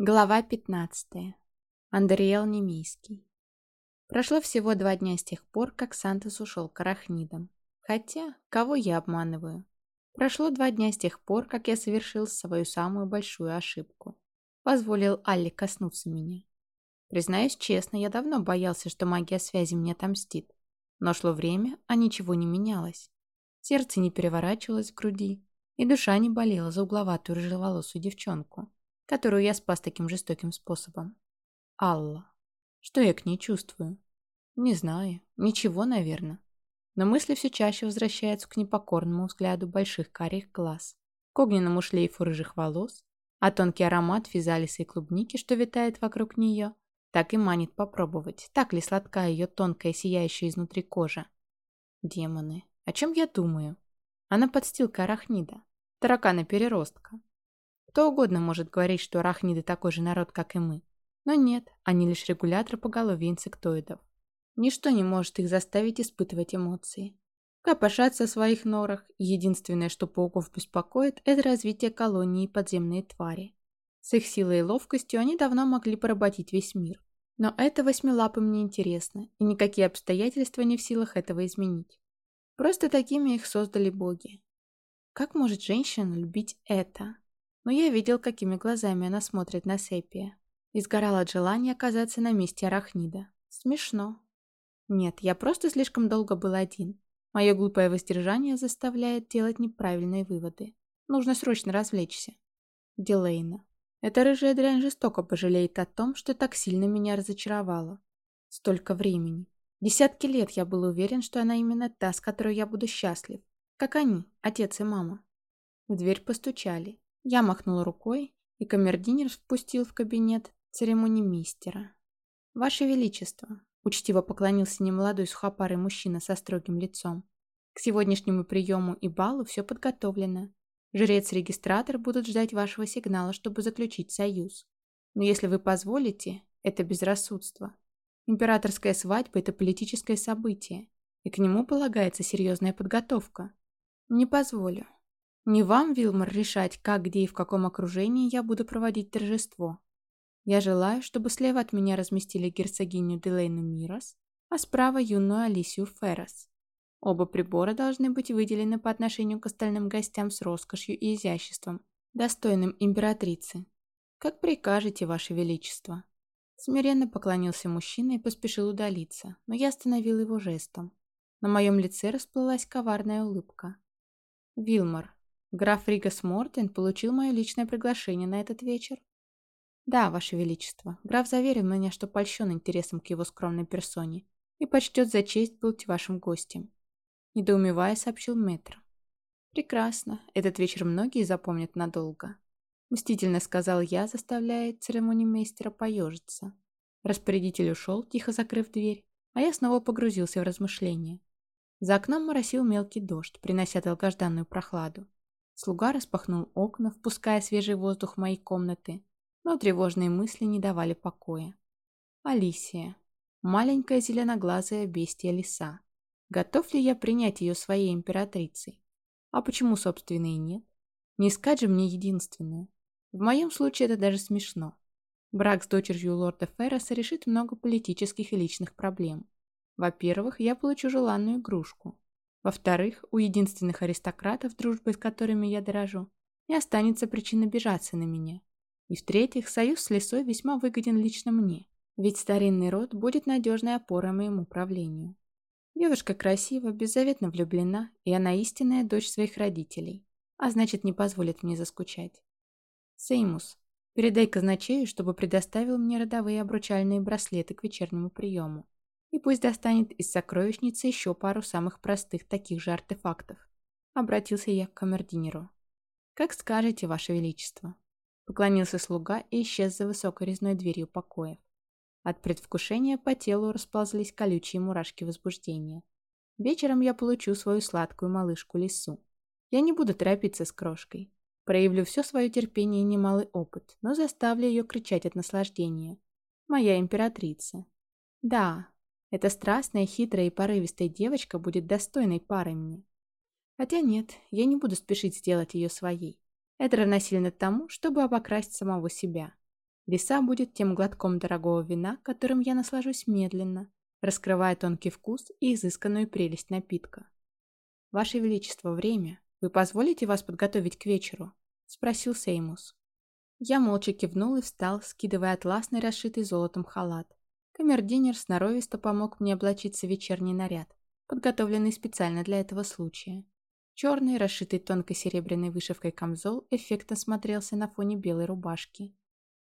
Глава 15. Андриэл Немийский. Прошло всего два дня с тех пор, как Сантос ушел к арахнидам. Хотя, кого я обманываю? Прошло два дня с тех пор, как я совершил свою самую большую ошибку. Позволил Алле коснуться меня. Признаюсь честно, я давно боялся, что магия связи мне отомстит. Но шло время, а ничего не менялось. Сердце не переворачивалось в груди, и душа не болела за угловатую рыжеволосую девчонку которую я спас таким жестоким способом. Алла. Что я к ней чувствую? Не знаю. Ничего, наверное. Но мысли все чаще возвращаются к непокорному взгляду больших карих глаз, к огненному шлейфу рыжих волос, а тонкий аромат физалиса и клубники, что витает вокруг нее, так и манит попробовать, так ли сладка ее тонкая, сияющая изнутри кожа. Демоны. О чем я думаю? Она подстилка арахнида, таракана-переростка, кто угодно может говорить, что арахниды такой же народ, как и мы. Но нет, они лишь регулятор поголовья инсектоидов. Ничто не может их заставить испытывать эмоции. Копошатся в своих норах, единственное, что пауков беспокоит, это развитие колонии и подземные твари. С их силой и ловкостью они давно могли поработить весь мир. Но это восьмилапым не интересно, и никакие обстоятельства не в силах этого изменить. Просто такими их создали боги. Как может женщина любить это? Но я видел, какими глазами она смотрит на Сепия. И сгорал от желания оказаться на месте арахнида. Смешно. Нет, я просто слишком долго был один. Мое глупое воздержание заставляет делать неправильные выводы. Нужно срочно развлечься. Дилейна. Эта рыжая дрянь жестоко пожалеет о том, что так сильно меня разочаровала. Столько времени. Десятки лет я был уверен, что она именно та, с которой я буду счастлив. Как они, отец и мама. В дверь постучали. Я махнул рукой, и камердинер впустил в кабинет церемонимейстера. «Ваше Величество!» – учтиво поклонился немолодой сухопарый мужчина со строгим лицом. «К сегодняшнему приему и балу все подготовлено. Жрец-регистратор будут ждать вашего сигнала, чтобы заключить союз. Но если вы позволите, это безрассудство. Императорская свадьба – это политическое событие, и к нему полагается серьезная подготовка. Не позволю. Не вам, Вилмор, решать, как, где и в каком окружении я буду проводить торжество. Я желаю, чтобы слева от меня разместили герцогиню Делейну Мирос, а справа юную Алисию Феррес. Оба прибора должны быть выделены по отношению к остальным гостям с роскошью и изяществом, достойным императрицы. Как прикажете, Ваше Величество. Смиренно поклонился мужчина и поспешил удалиться, но я остановил его жестом. На моем лице расплылась коварная улыбка. «Вилмор, Граф Ригас Мортен получил мое личное приглашение на этот вечер. Да, Ваше Величество, граф заверил меня, что польщен интересом к его скромной персоне и почтет за честь быть вашим гостем. Недоумевая, сообщил мэтр. Прекрасно, этот вечер многие запомнят надолго. Мстительно сказал я, заставляя церемонимейстера поежиться. Распорядитель ушел, тихо закрыв дверь, а я снова погрузился в размышления. За окном моросил мелкий дождь, принося долгожданную прохладу. Слуга распахнул окна, впуская свежий воздух в мои комнаты, но тревожные мысли не давали покоя. Алисия. Маленькая зеленоглазая бестия лиса. Готов ли я принять ее своей императрицей? А почему, собственно, и нет? Не искать же мне единственную. В моем случае это даже смешно. Брак с дочерью лорда Ферроса решит много политических и личных проблем. Во-первых, я получу желанную игрушку. Во-вторых, у единственных аристократов, дружбой с которыми я дорожу, не останется причин обижаться на меня. И в-третьих, союз с лесой весьма выгоден лично мне, ведь старинный род будет надежной опорой моему правлению. Девушка красива, беззаветно влюблена, и она истинная дочь своих родителей, а значит не позволит мне заскучать. Сеймус, передай казначею, чтобы предоставил мне родовые обручальные браслеты к вечернему приему. И пусть достанет из сокровищницы еще пару самых простых таких же артефактов. Обратился я к камердинеру. «Как скажете, Ваше Величество». Поклонился слуга и исчез за высокой резной дверью покоев. От предвкушения по телу расползлись колючие мурашки возбуждения. Вечером я получу свою сладкую малышку лису. Я не буду торопиться с крошкой. Проявлю все свое терпение и немалый опыт, но заставлю ее кричать от наслаждения. Моя императрица. Да, эта страстная, хитрая и порывистая девочка будет достойной парой мне. Хотя нет, я не буду спешить сделать ее своей. Это равносильно тому, чтобы обокрасть самого себя. Лиса будет тем глотком дорогого вина, которым я наслажусь медленно, раскрывая тонкий вкус и изысканную прелесть напитка. «Ваше Величество, время. Вы позволите вас подготовить к вечеру?» — спросил Сеймус. Я молча кивнул и встал, скидывая атласный, расшитый золотом халат. Камердинер сноровисто помог мне облачиться в вечерний наряд, подготовленный специально для этого случая. Черный, расшитый тонкой серебряной вышивкой камзол эффектно смотрелся на фоне белой рубашки.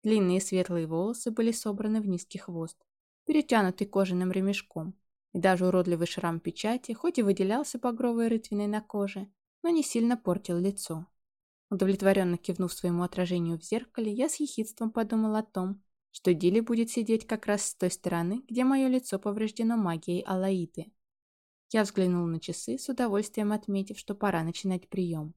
Длинные светлые волосы были собраны в низкий хвост, перетянутый кожаным ремешком, и даже уродливый шрам печати, хоть и выделялся багровой рытвиной на коже, но не сильно портил лицо. Удовлетворенно кивнув своему отражению в зеркале, я с ехидством подумал о том, что Дили будет сидеть как раз с той стороны, где мое лицо повреждено магией Алаиты. Я взглянул на часы, с удовольствием отметив, что пора начинать прием.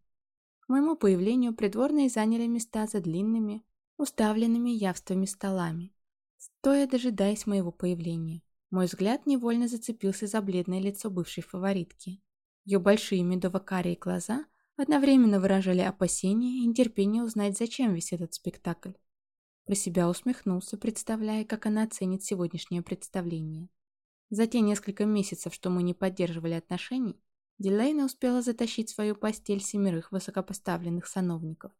К моему появлению придворные заняли места за длинными, уставленными явствами столами, стоя дожидаясь моего появления. Мой взгляд невольно зацепился за бледное лицо бывшей фаворитки. Ее большие медово-карие глаза одновременно выражали опасения и нетерпение узнать, зачем весь этот спектакль. Про себя усмехнулся, представляя, как она оценит сегодняшнее представление. За те несколько месяцев, что мы не поддерживали отношений, Дилейна успела затащить в свою постель семерых высокопоставленных сановников.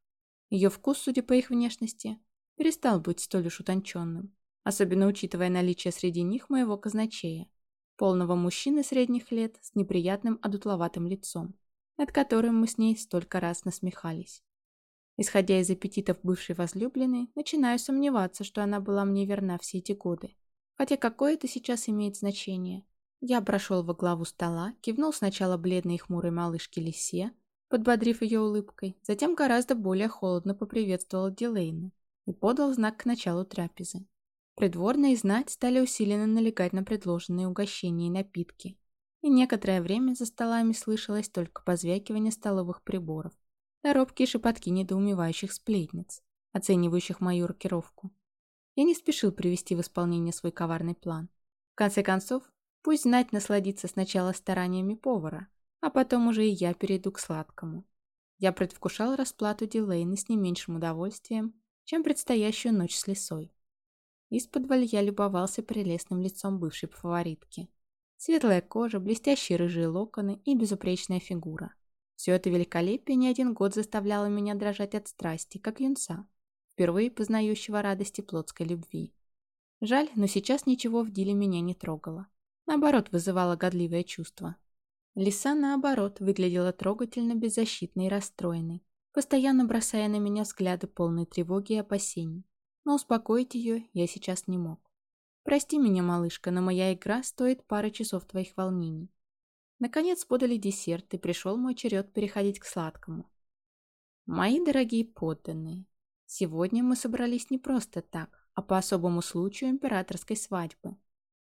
Ее вкус, судя по их внешности, перестал быть столь уж утонченным, особенно учитывая наличие среди них моего казначея, полного мужчины средних лет с неприятным одутловатым лицом, над которым мы с ней столько раз насмехались. Исходя из аппетитов бывшей возлюбленной, начинаю сомневаться, что она была мне верна все эти годы. Хотя какое это сейчас имеет значение? Я прошел во главу стола, кивнул сначала бледной и хмурой малышке Лисе, подбодрив ее улыбкой, затем гораздо более холодно поприветствовал Дилейну и подал знак к началу трапезы. Придворные знать стали усиленно налегать на предложенные угощения и напитки, и некоторое время за столами слышалось только позвякивание столовых приборов, да робкие шепотки недоумевающих сплетниц, оценивающих мою рокировку. Я не спешил привести в исполнение свой коварный план. В конце концов, пусть знать насладиться сначала стараниями повара, а потом уже и я перейду к сладкому. Я предвкушал расплату Дилейны с не меньшим удовольствием, чем предстоящую ночь с лисой. Из-под я любовался прелестным лицом бывшей фаворитки. Светлая кожа, блестящие рыжие локоны и безупречная фигура. Все это великолепие не один год заставляло меня дрожать от страсти, как юнца, впервые познающего радости плотской любви. Жаль, но сейчас ничего в деле меня не трогало. Наоборот, вызывало годливое чувство. Лиса, наоборот, выглядела трогательно беззащитной и расстроенной, постоянно бросая на меня взгляды полной тревоги и опасений. Но успокоить ее я сейчас не мог. «Прости меня, малышка, но моя игра стоит пары часов твоих волнений». Наконец подали десерт, и пришел мой черед переходить к сладкому. Мои дорогие подданные, Сегодня мы собрались не просто так, а по особому случаю императорской свадьбы.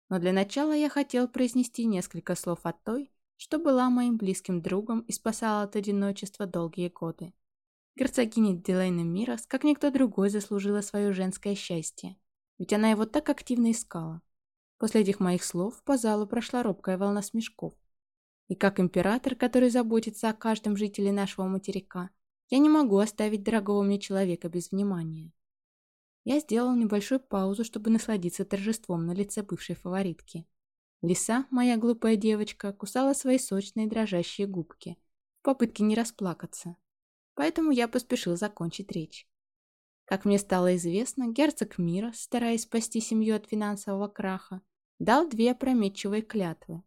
Но для начала я хотел произнести несколько слов о той, что была моим близким другом и спасала от одиночества долгие годы. Герцогиня Дилейна Мирос, как никто другой, заслужила свое женское счастье, ведь она его так активно искала. После этих моих слов по залу прошла робкая волна смешков. И как император, который заботится о каждом жителе нашего материка, я не могу оставить дорогого мне человека без внимания. Я сделал небольшую паузу, чтобы насладиться торжеством на лице бывшей фаворитки. Лиса, моя глупая девочка, кусала свои сочные дрожащие губки в попытке не расплакаться. Поэтому я поспешил закончить речь. Как мне стало известно, герцог мира, стараясь спасти семью от финансового краха, дал две опрометчивые клятвы.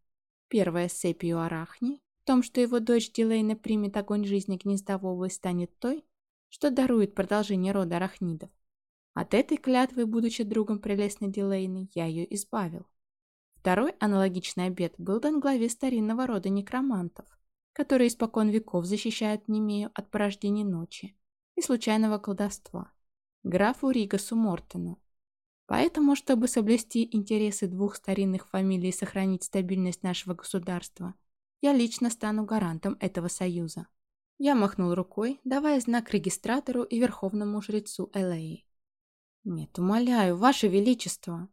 Первая с цепью Арахни, в том, что его дочь Дилейна примет огонь жизни гнездового и станет той, что дарует продолжение рода арахнидов. От этой клятвы, будучи другом прелестной Дилейны, я ее избавил. Второй аналогичный обет был дан главе старинного рода некромантов, которые испокон веков защищают Немею от порождений ночи и случайного колдовства, графу Ригасу Мортену. Поэтому, чтобы соблюсти интересы двух старинных фамилий и сохранить стабильность нашего государства – я лично стану гарантом этого союза. Я махнул рукой, давая знак регистратору и верховному жрецу Элеи. «Нет, умоляю, ваше величество!»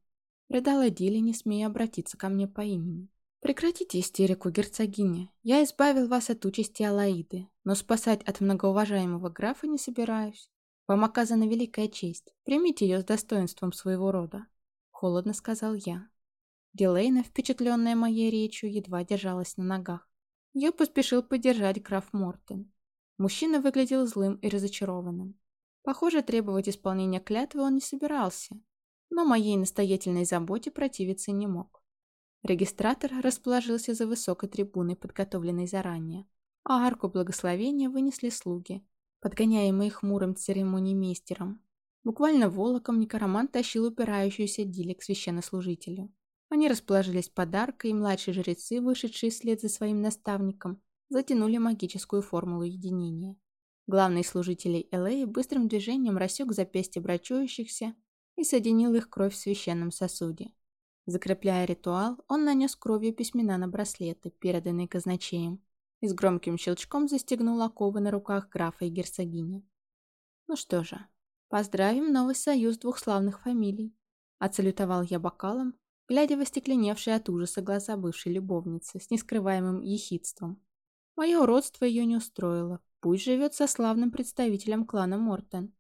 Рыдала Дили, не смея обратиться ко мне по имени. «Прекратите истерику, герцогиня. Я избавил вас от участи Алаиды, но спасать от многоуважаемого графа не собираюсь. Вам оказана великая честь. Примите ее с достоинством своего рода», — холодно сказал я. Дилейна, впечатленная моей речью, едва держалась на ногах. Ее поспешил поддержать граф Мортен. Мужчина выглядел злым и разочарованным. Похоже, требовать исполнения клятвы он не собирался, но моей настоятельной заботе противиться не мог. Регистратор расположился за высокой трибуной, подготовленной заранее, а арку благословения вынесли слуги, подгоняемые хмурым церемонимейстером. Буквально волоком некромант тащил упирающуюся Дили к священнослужителю. Они расположились под аркой, и младшие жрецы, вышедшие вслед за своим наставником, затянули магическую формулу единения. Главный служитель Элеи быстрым движением рассек запястья брачующихся и соединил их кровь в священном сосуде. Закрепляя ритуал, он нанес кровью письмена на браслеты, переданные казначеем, и с громким щелчком застегнул оковы на руках графа и герцогини. Ну что же, поздравим новый союз двух славных фамилий. Отсалютовал я бокалом, глядя в остекленевшие от ужаса глаза бывшей любовницы с нескрываемым ехидством. Мое уродство ее не устроило, пусть живет со славным представителем клана Мортен.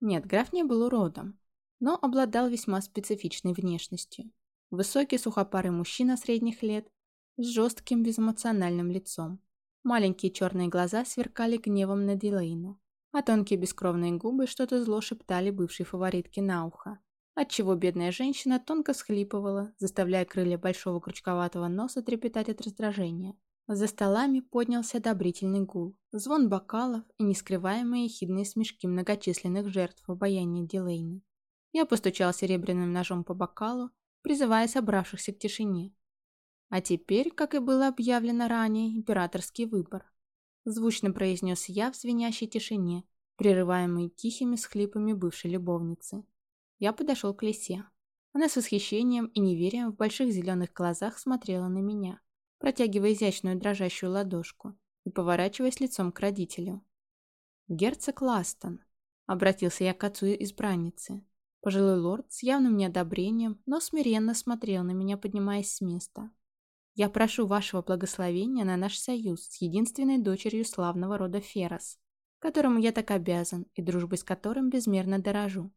Нет, граф не был уродом, но обладал весьма специфичной внешностью. Высокий сухопарый мужчина средних лет с жестким безэмоциональным лицом. Маленькие черные глаза сверкали гневом на Дилейну, а тонкие бескровные губы что-то зло шептали бывшей фаворитке на ухо, отчего бедная женщина тонко всхлипывала, заставляя крылья большого крючковатого носа трепетать от раздражения. За столами поднялся одобрительный гул, звон бокалов и нескрываемые хидные смешки многочисленных жертв обаяния Дилейны. Я постучал серебряным ножом по бокалу, призывая собравшихся к тишине. А теперь, как и было объявлено ранее, императорский выбор. Звучно произнес я в звенящей тишине, прерываемой тихими схлипами бывшей любовницы. Я подошел к лисе. Она с восхищением и неверием в больших зеленых глазах смотрела на меня, протягивая изящную дрожащую ладошку и поворачиваясь лицом к родителю. «Герцог Ластон», — обратился я к отцу избранницы. Пожилой лорд с явным неодобрением, но смиренно смотрел на меня, поднимаясь с места. «Я прошу вашего благословения на наш союз с единственной дочерью славного рода Ферос, которому я так обязан и дружбой с которым безмерно дорожу.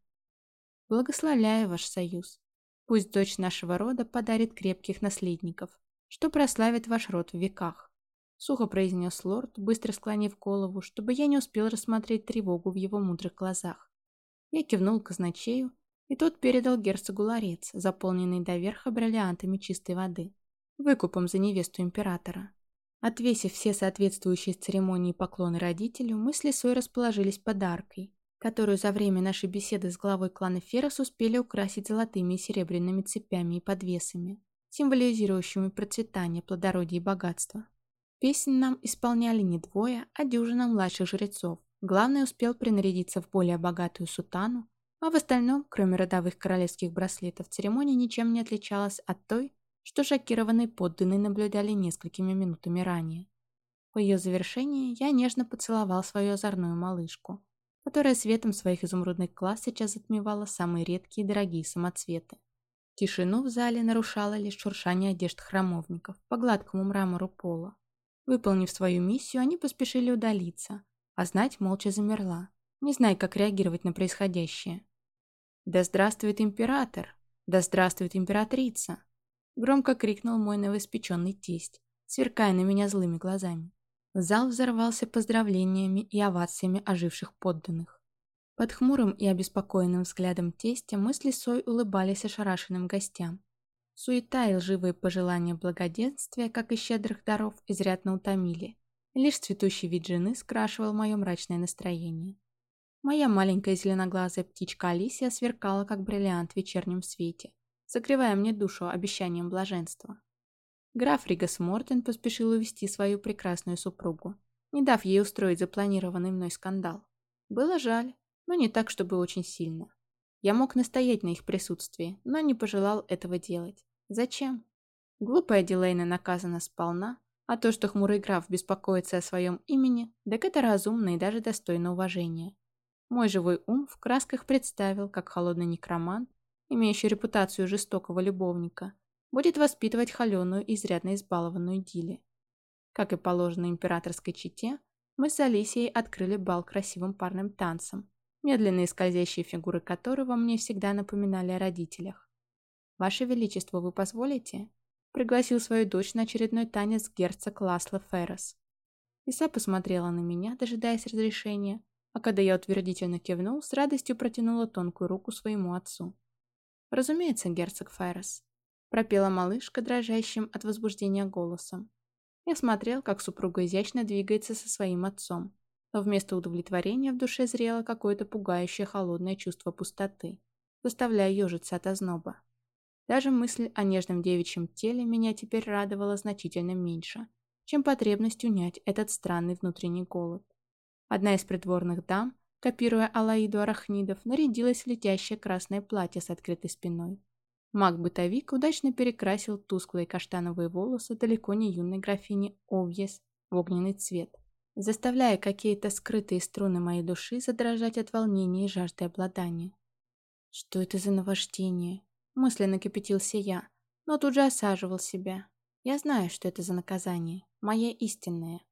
Благословляю ваш союз. Пусть дочь нашего рода подарит крепких наследников, что прославит ваш род в веках», — сухо произнес лорд, быстро склонив голову, чтобы я не успел рассмотреть тревогу в его мудрых глазах. Я кивнул казначею, и тот передал герцогу ларец, заполненный доверха бриллиантами чистой воды, выкупом за невесту императора. Отвесив все соответствующие церемонии поклоны родителю, мы с Лисой расположились подаркой, которую за время нашей беседы с главой клана Ферос успели украсить золотыми и серебряными цепями и подвесами, символизирующими процветание, плодородие и богатство. Песнь нам исполняли не двое, а дюжина младших жрецов, Главный успел принарядиться в более богатую сутану, а в остальном, кроме родовых королевских браслетов, церемония ничем не отличалась от той, что шокированные подданные наблюдали несколькими минутами ранее. По ее завершении я нежно поцеловал свою озорную малышку, которая светом своих изумрудных глаз сейчас затмевала самые редкие и дорогие самоцветы. Тишину в зале нарушало лишь шуршание одежд храмовников по гладкому мрамору пола. Выполнив свою миссию, они поспешили удалиться, а знать молча замерла, не зная, как реагировать на происходящее. «Да здравствует император! Да здравствует императрица!» Громко крикнул мой новоиспеченный тесть, сверкая на меня злыми глазами. Зал взорвался поздравлениями и овациями оживших подданных. Под хмурым и обеспокоенным взглядом тестя мы с лисой улыбались ошарашенным гостям. Суета и лживые пожелания благоденствия, как и щедрых даров, изрядно утомили, Лишь цветущий вид жены скрашивал мое мрачное настроение. Моя маленькая зеленоглазая птичка Алисия сверкала, как бриллиант в вечернем свете, закрывая мне душу обещанием блаженства. Граф Ригас Мортен поспешил увести свою прекрасную супругу, не дав ей устроить запланированный мной скандал. Было жаль, но не так, чтобы очень сильно. Я мог настоять на их присутствии, но не пожелал этого делать. Зачем? Глупая Дилейна наказана сполна, а то, что хмурый граф беспокоится о своем имени, так это разумно и даже достойно уважения. Мой живой ум в красках представил, как холодный некромант, имеющий репутацию жестокого любовника, будет воспитывать холеную и изрядно избалованную Дили. Как и положено императорской чете, мы с Алисией открыли бал красивым парным танцем, медленные скользящие фигуры которого мне всегда напоминали о родителях. «Ваше Величество, вы позволите?» Пригласил свою дочь на очередной танец герцог Ласло Феррес. Иса посмотрела на меня, дожидаясь разрешения, а когда я утвердительно кивнул, с радостью протянула тонкую руку своему отцу. «Разумеется, герцог Феррес», — пропела малышка, дрожащим от возбуждения голосом. Я смотрел, как супруга изящно двигается со своим отцом, но вместо удовлетворения в душе зрело какое-то пугающее холодное чувство пустоты, заставляя ежиться от озноба. Даже мысль о нежном девичьем теле меня теперь радовала значительно меньше, чем потребность унять этот странный внутренний голод. Одна из придворных дам, копируя Алаиду Арахнидов, нарядилась в летящее красное платье с открытой спиной. Маг-бытовик удачно перекрасил тусклые каштановые волосы далеко не юной графини Овьес в огненный цвет, заставляя какие-то скрытые струны моей души задрожать от волнения и жажды обладания. Что это за наваждение? Мысленно кипятился я, но тут же осаживал себя. Я знаю, что это за наказание, моя истинная.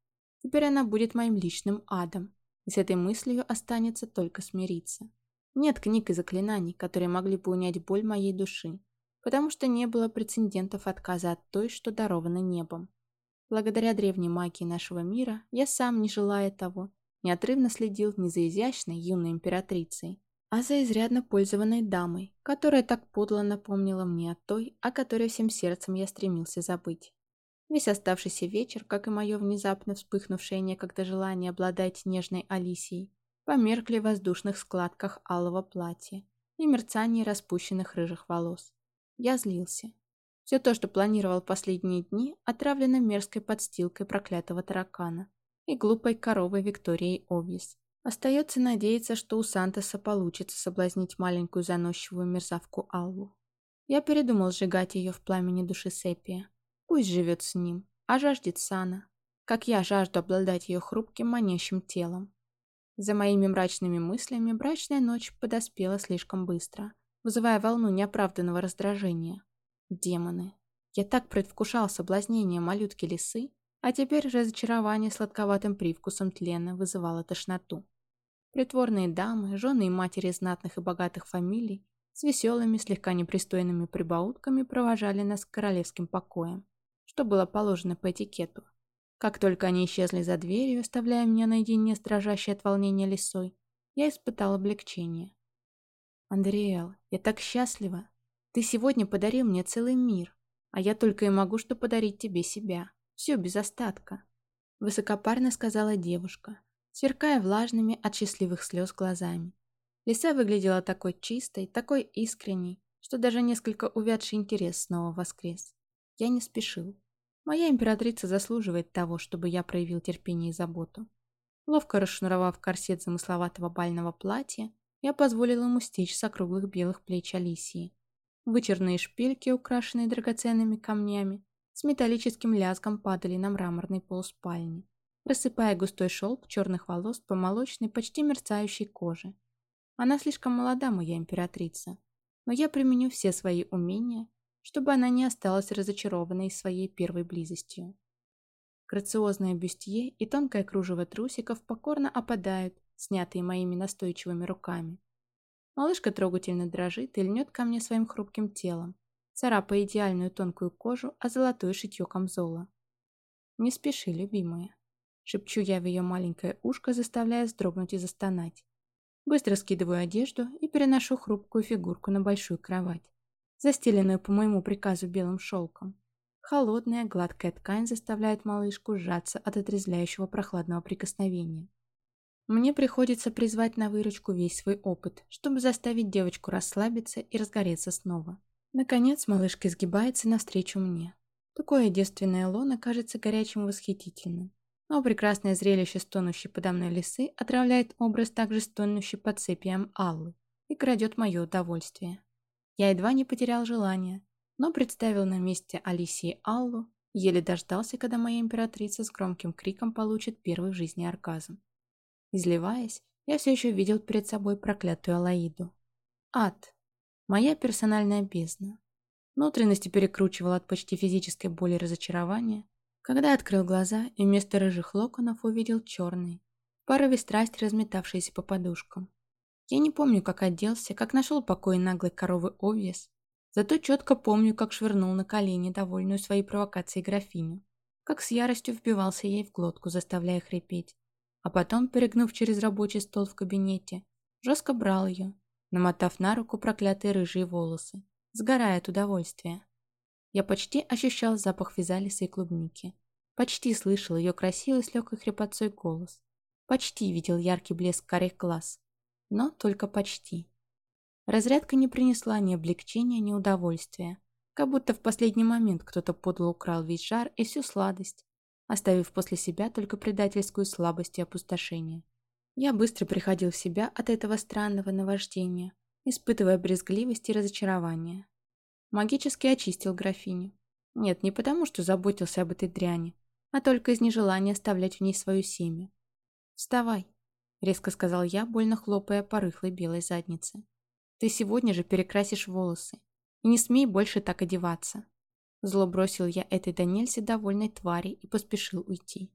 Теперь она будет моим личным адом, и с этой мыслью останется только смириться. Нет книг и заклинаний, которые могли бы унять боль моей души, потому что не было прецедентов отказа от той, что даровано небом. Благодаря древней магии нашего мира, я сам, не желая того, неотрывно следил не за изящной юной императрицей, а за изрядно пользованной дамой, которая так подло напомнила мне о той, о которой всем сердцем я стремился забыть. Весь оставшийся вечер, как и мое внезапно вспыхнувшее некогда желание обладать нежной Алисией, померкли в воздушных складках алого платья и мерцании распущенных рыжих волос. Я злился. Все то, что планировал последние дни, отравлено мерзкой подстилкой проклятого таракана и глупой коровой Викторией Овис. Остается надеяться, что у Сантоса получится соблазнить маленькую заносчивую мерзавку Аллу. Я передумал сжигать ее в пламени души Сепия. Пусть живет с ним, а жаждет сана, как я жажду обладать ее хрупким, манящим телом. За моими мрачными мыслями брачная ночь подоспела слишком быстро, вызывая волну неоправданного раздражения. Демоны. Я так предвкушал соблазнение малютки лисы, а теперь разочарование сладковатым привкусом тлена вызывало тошноту. Притворные дамы, жены и матери знатных и богатых фамилий с веселыми, слегка непристойными прибаутками провожали нас к королевским покоям что было положено по этикету. Как только они исчезли за дверью, оставляя меня наедине с от волнения лисой, я испытал облегчение. «Андриэл, я так счастлива. Ты сегодня подарил мне целый мир, а я только и могу что подарить тебе себя. Все без остатка», — высокопарно сказала девушка, сверкая влажными от счастливых слез глазами. Лиса выглядела такой чистой, такой искренней, что даже несколько увядший интерес снова воскрес. Я не спешил. Моя императрица заслуживает того, чтобы я проявил терпение и заботу. Ловко расшнуровав корсет замысловатого бального платья, я позволил ему стечь с округлых белых плеч Алисии. Вычерные шпильки, украшенные драгоценными камнями, с металлическим лязгом падали на мраморный пол спальни, рассыпая густой шелк черных волос по молочной, почти мерцающей коже. Она слишком молода, моя императрица, но я применю все свои умения, чтобы она не осталась разочарованной своей первой близостью. Грациозное бюстье и тонкое кружево трусиков покорно опадают, снятые моими настойчивыми руками. Малышка трогательно дрожит и льнет ко мне своим хрупким телом, царапая идеальную тонкую кожу, а золотое шитье камзола. «Не спеши, любимая», — шепчу я в ее маленькое ушко, заставляя вздрогнуть и застонать. Быстро скидываю одежду и переношу хрупкую фигурку на большую кровать застеленную по моему приказу белым шелком. Холодная, гладкая ткань заставляет малышку сжаться от отрезвляющего прохладного прикосновения. Мне приходится призвать на выручку весь свой опыт, чтобы заставить девочку расслабиться и разгореться снова. Наконец малышка изгибается навстречу мне. Такое девственное лоно кажется горячим и восхитительным. Но прекрасное зрелище стонущей подо мной лисы отравляет образ также стонущей под цепием Аллы и крадет мое удовольствие. Я едва не потерял желание, но представил на месте Алисии Аллу, еле дождался, когда моя императрица с громким криком получит первый в жизни оргазм. Изливаясь, я все еще видел перед собой проклятую Алаиду. Ад. Моя персональная бездна. Внутренности перекручивал от почти физической боли разочарования, когда открыл глаза и вместо рыжих локонов увидел черный, в порыве страсти разметавшиеся по подушкам. Я не помню, как оделся, как нашел покой наглой коровы Овес, зато четко помню, как швырнул на колени довольную своей провокацией графиню, как с яростью вбивался ей в глотку, заставляя хрипеть, а потом, перегнув через рабочий стол в кабинете, жестко брал ее, намотав на руку проклятые рыжие волосы, сгорая от удовольствия. Я почти ощущал запах физалиса и клубники, почти слышал ее красивый с легкой хрипотцой голос, почти видел яркий блеск карих глаз, но только почти. Разрядка не принесла ни облегчения, ни удовольствия, как будто в последний момент кто-то подло украл весь жар и всю сладость, оставив после себя только предательскую слабость и опустошение. Я быстро приходил в себя от этого странного наваждения, испытывая брезгливость и разочарование. Магически очистил графиню. Нет, не потому, что заботился об этой дряни, а только из нежелания оставлять в ней свое семя. «Вставай», — резко сказал я, больно хлопая по рыхлой белой заднице. «Ты сегодня же перекрасишь волосы. И не смей больше так одеваться». Зло бросил я этой до довольной твари и поспешил уйти.